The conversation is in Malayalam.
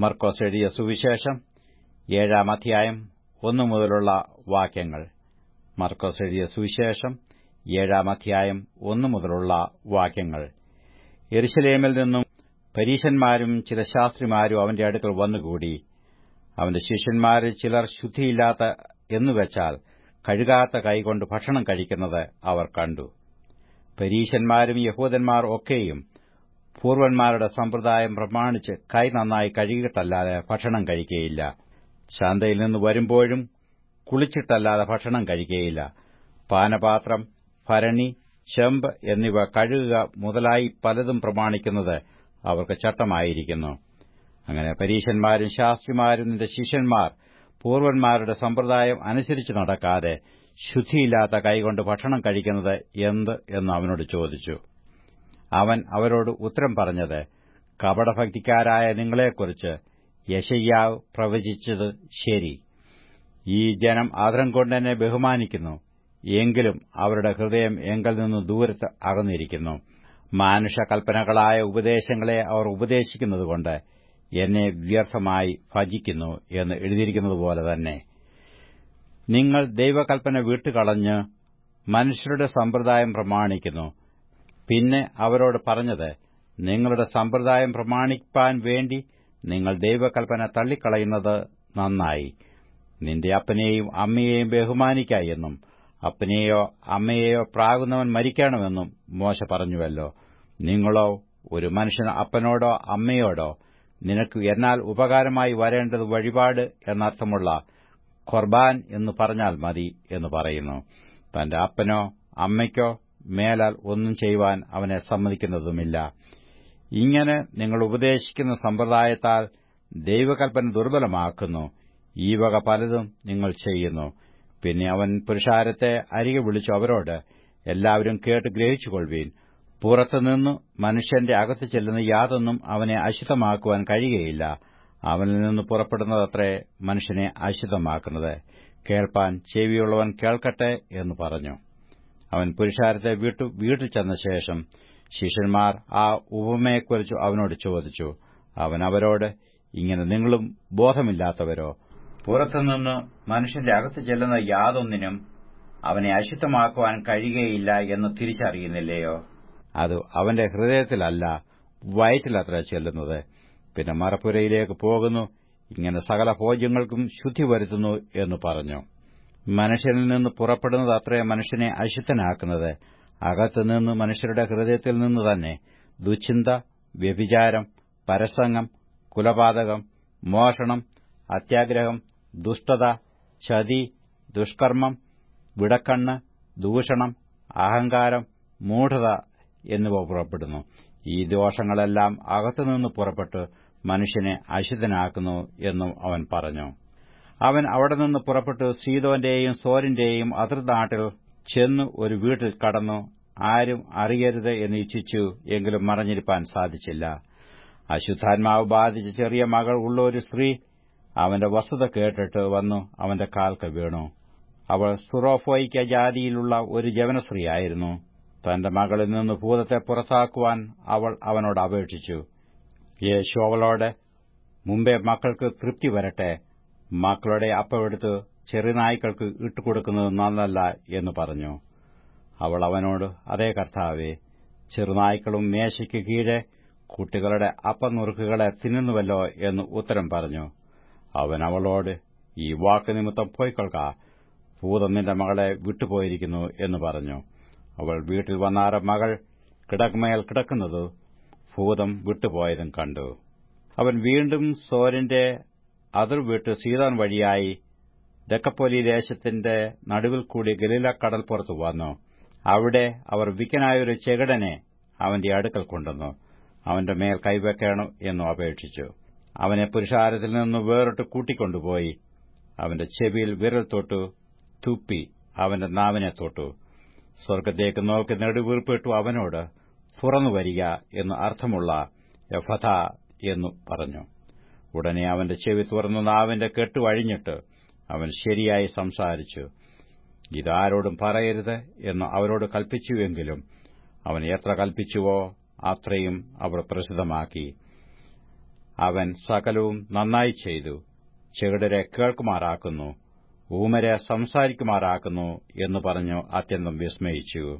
മർക്കോസ് എഴുതിയ സുവിശേഷം ഏഴാം അധ്യായം ഒന്നു മുതലുള്ള വാക്യങ്ങൾ. മർക്കോസ് എഴുതിയ സുവിശേഷം ഏഴാം അധ്യായം ഒന്നു മുതലുള്ള വാക്യങ്ങൾ. എരുശലേമിൽ നിന്നും പരീശന്മാരും ചില ശാസ്ത്രിമാരും അവന്റെ അടുക്കൽ വന്നുകൂടി. അവന്റെ ശിഷ്യന്മാരിൽ ചിലർ ശുദ്ധിയില്ലാത്ത എന്നുവെച്ചാൽ കഴുകാത്ത കൈകൊണ്ട് ഭക്ഷണം കഴിക്കുന്നത് അവർ കണ്ടു. പരീശന്മാരും യഹൂദന്മാർ ഒക്കെയും പൂർവന്മാരുടെ സമ്പ്രദായം പ്രമാണിച്ച് കൈ നന്നായി കഴുകിയിട്ടല്ലാതെ ഭക്ഷണം കഴിക്കുകയില്ല ശാന്തയിൽ നിന്ന് വരുമ്പോഴും കുളിച്ചിട്ടല്ലാതെ ഭക്ഷണം കഴിക്കുകയില്ല പാനപാത്രം ഭരണി ചെമ്പ് എന്നിവ കഴുകുക മുതലായി പലതും പ്രമാണിക്കുന്നത് അവർക്ക് ചട്ടമായിരിക്കുന്നു. അങ്ങനെ പരീശന്മാരും ശാസ്ത്രിമാരും നിന്റെ ശിഷ്യന്മാർ പൂർവന്മാരുടെ സമ്പ്രദായം അനുസരിച്ച് നടക്കാതെ ശുദ്ധിയില്ലാത്ത കൈകൊണ്ട് ഭക്ഷണം കഴിക്കുന്നത് എന്ത് എന്ന് അവനോട് ചോദിച്ചു. അവൻ അവരോട് ഉത്തരം പറഞ്ഞത് കപടഭക്തിക്കാരായ നിങ്ങളെക്കുറിച്ച് യശയ്യാവ് പ്രവചിച്ചത് ശരി. ഈ ജനം ആദരം കൊണ്ട് ബഹുമാനിക്കുന്നു എങ്കിലും അവരുടെ ഹൃദയം എങ്കിൽ നിന്ന് ദൂരത്ത് അകന്നിരിക്കുന്നു. മാനുഷകൽപ്പനകളായ ഉപദേശങ്ങളെ അവർ ഉപദേശിക്കുന്നതുകൊണ്ട് എന്നെ വ്യർത്ഥമായി ഭജിക്കുന്നു എന്ന് എഴുതിയിരിക്കുന്നതുപോലെ തന്നെ. നിങ്ങൾ ദൈവകൽപ്പന വിട്ടുകളഞ്ഞ് മനുഷ്യരുടെ സമ്പ്രദായം പ്രമാണിക്കുന്നു പിന്നെ അവരോട് പറഞ്ഞത് നിങ്ങളുടെ സമ്പ്രദായം പ്രമാണിപ്പാൻ വേണ്ടി നിങ്ങൾ ദൈവകൽപ്പന തള്ളിക്കളയുന്നത് നന്നായി. നിന്റെ അപ്പനെയും അമ്മയെയും ബഹുമാനിക്ക എന്നും അപ്പനെയോ അമ്മയെയോ പ്രാകുന്നവൻ മരിക്കണമെന്നും മോശ പറഞ്ഞുവല്ലോ. നിങ്ങളോ ഒരു മനുഷ്യൻ അപ്പനോടോ അമ്മയോടോ നിനക്ക് എന്നാൽ ഉപകാരമായി വരേണ്ടത് വഴിപാട് എന്നർത്ഥമുള്ള ഖുർബാൻ എന്ന് പറഞ്ഞാൽ മതി എന്ന് പറയുന്നു. തന്റെ അപ്പനോ അമ്മയ്ക്കോ മേലാൽ ഒന്നും ചെയ്യുവാൻ അവനെ സമ്മതിക്കുന്നതുമില്ല. ഇങ്ങനെ നിങ്ങൾ ഉപദേശിക്കുന്ന സമ്പ്രദായത്താൽ ദൈവകൽപ്പന ദുർബലമാക്കുന്നു. ഈ വക പലതും നിങ്ങൾ ചെയ്യുന്നു. പിന്നെ അവൻ പുരുഷാരത്തെ അരികെ വിളിച്ചു അവരോട് എല്ലാവരും കേട്ട് ഗ്രഹിച്ചുകൊള്ളുവീൻ പുറത്തുനിന്നു മനുഷ്യന്റെ അകത്ത് ചെല്ലുന്ന യാതൊന്നും അവനെ അശുദ്ധമാക്കുവാൻ കഴിയുകയില്ല. അവനിൽ നിന്ന് പുറപ്പെടുന്നതത്രേ മനുഷ്യനെ അശുദ്ധമാക്കുന്നത്. കേൾപ്പാൻ ചെവിയുള്ളവൻ കേൾക്കട്ടെ എന്ന് പറഞ്ഞു. അവൻ പുരുഷാരത്തെ വീട്ടു വീട്ടിൽ ചെന്ന ശേഷം ശിഷ്യന്മാർ ആ ഉപമയെക്കുറിച്ച് അവനോട് ചോദിച്ചു. അവൻ അവരോട് ഇങ്ങനെ നിങ്ങളും ബോധമില്ലാത്തവരോ? പുറത്തുനിന്ന് മനുഷ്യന്റെ അകത്ത് ചെല്ലുന്ന യാതൊന്നിനും അവനെ അശുദ്ധമാക്കുവാൻ കഴിയുകയില്ല എന്ന് തിരിച്ചറിയുന്നില്ലയോ? അത് അവന്റെ ഹൃദയത്തിലല്ല വയറ്റിലത്ര ചെല്ലുന്നത്. പിന്നെ മറപ്പുരയിലേക്ക് പോകുന്നു ഇങ്ങനെ സകല ഭോജ്യങ്ങൾക്കും ശുദ്ധി വരുത്തുന്നു എന്ന് പറഞ്ഞു. മനുഷ്യനിൽ നിന്ന് പുറപ്പെടുന്നത് അത്രേ മനുഷ്യനെ അശുദ്ധനാക്കുന്നത്. അകത്തുനിന്ന് മനുഷ്യരുടെ ഹൃദയത്തിൽ നിന്ന് തന്നെ ദുശ്ചിന്ത വ്യഭിചാരം പരസംഗം കുലപാതകം മോഷണം അത്യാഗ്രഹം ദുഷ്ടത ചതി ദുഷ്കർമ്മം വിടക്കണ്ണ് ദൂഷണം അഹങ്കാരം മൂഢത എന്നിവ പുറപ്പെടുന്നു. ഈ ദോഷങ്ങളെല്ലാം അകത്തുനിന്ന് പുറപ്പെട്ട് മനുഷ്യനെ അശുദ്ധനാക്കുന്നു എന്നും അവൻ പറഞ്ഞു. അവൻ അവിടെ നിന്ന് പുറപ്പെട്ട് സീതോന്റെയും സോരിന്റെയും അതിർനാട്ടിൽ ചെന്ന് ഒരു വീട്ടിൽ കടന്നു. ആരും അറിയരുത് എന്ന് ഇച്ഛിച്ചു എങ്കിലും മറഞ്ഞിരിപ്പാൻ സാധിച്ചില്ല. അശുദ്ധാത്മാവ് ബാധിച്ച ചെറിയ മകൾ ഉള്ള ഒരു സ്ത്രീ അവന്റെ വസ്തുത കേട്ടിട്ട് വന്നു അവന്റെ കാൽക്ക് വീണു. അവൾ സുറോഫോയ്ക്ക ജാതിയിലുള്ള ഒരു ജവനസ്ത്രീയായിരുന്നു. തന്റെ മകളിൽ നിന്ന് ഭൂതത്തെ പുറത്താക്കുവാൻ അവൾ അവനോട് അപേക്ഷിച്ചു. യേശു അവളോട് മുമ്പേ മക്കൾക്ക് തൃപ്തി വരട്ടെ മക്കളുടെ അപ്പമെടുത്ത് ചെറുനായ്ക്കൾക്ക് ഇട്ടുകൊടുക്കുന്നത് നന്നല്ല എന്ന് പറഞ്ഞു. അവൾ അവനോട് അതേ കർത്താവേ ചെറുനായ്ക്കളും മേശയ്ക്ക് കീഴെ കുട്ടികളുടെ അപ്പനുറുക്കുകളെ തിന്നുന്നുവല്ലോ എന്ന് ഉത്തരം പറഞ്ഞു. അവൻ അവളോട് ഈ വാക്ക് നിമിത്തം പോയിക്കൊള്ളുക ഭൂതം നിന്റെ മകളെ വിട്ടുപോയിരിക്കുന്നു എന്ന് പറഞ്ഞു. അവൾ വീട്ടിൽ വന്നാറ മകൾ കിടക്കുമേൽ കിടക്കുന്നത് ഭൂതം വിട്ടുപോയതും കണ്ടു. അവൻ വീണ്ടും സോരിന്റെ അതിർവിട്ട് സീതാൻ വഴിയായി ദക്കപ്പൊലി ദേശത്തിന്റെ നടുവിൽ കൂടി ഗലീല പുറത്തു വന്നു. അവിടെ അവർ വിക്കനായൊരു ചെകിടനെ അവന്റെ അടുക്കൽ കൊണ്ടുവന്നു. അവന്റെ മേൽ കൈവയ്ക്കണം എന്നു അപേക്ഷിച്ചു. അവനെ പുരുഷാരത്തിൽ നിന്ന് വേറിട്ട് കൂട്ടിക്കൊണ്ടുപോയി. അവന്റെ ചെവിയിൽ വിരൽ തൊട്ടു തുപ്പി അവന്റെ നാവിനെ തൊട്ടു. സ്വർഗത്തേക്ക് നോക്കി നെടുവീർപ്പിട്ടു അവനോട് തുറന്നു വരിക എന്ന് അർത്ഥമുള്ള യഫഥ എന്നു പറഞ്ഞു. ഉടനെ അവന്റെ ചെവി തുറന്ന് നാവിന്റെ കെട്ടുവഴിഞ്ഞിട്ട് അവൻ ശരിയായി സംസാരിച്ചു. ഇതാരോടും പറയരുത് എന്ന് അവരോട് കൽപ്പിച്ചുവെങ്കിലും അവൻ എത്ര കൽപ്പിച്ചുവോ അത്രയും അവർ പ്രസിദ്ധമാക്കി. അവൻ സകലവും നന്നായി ചെയ്തു. ചെകിടരെ കേൾക്കുമാറാക്കുന്നു. ഊമരെ സംസാരിക്കുമാറാക്കുന്നു എന്ന് പറഞ്ഞു അത്യന്തം വിസ്മയിച്ചു.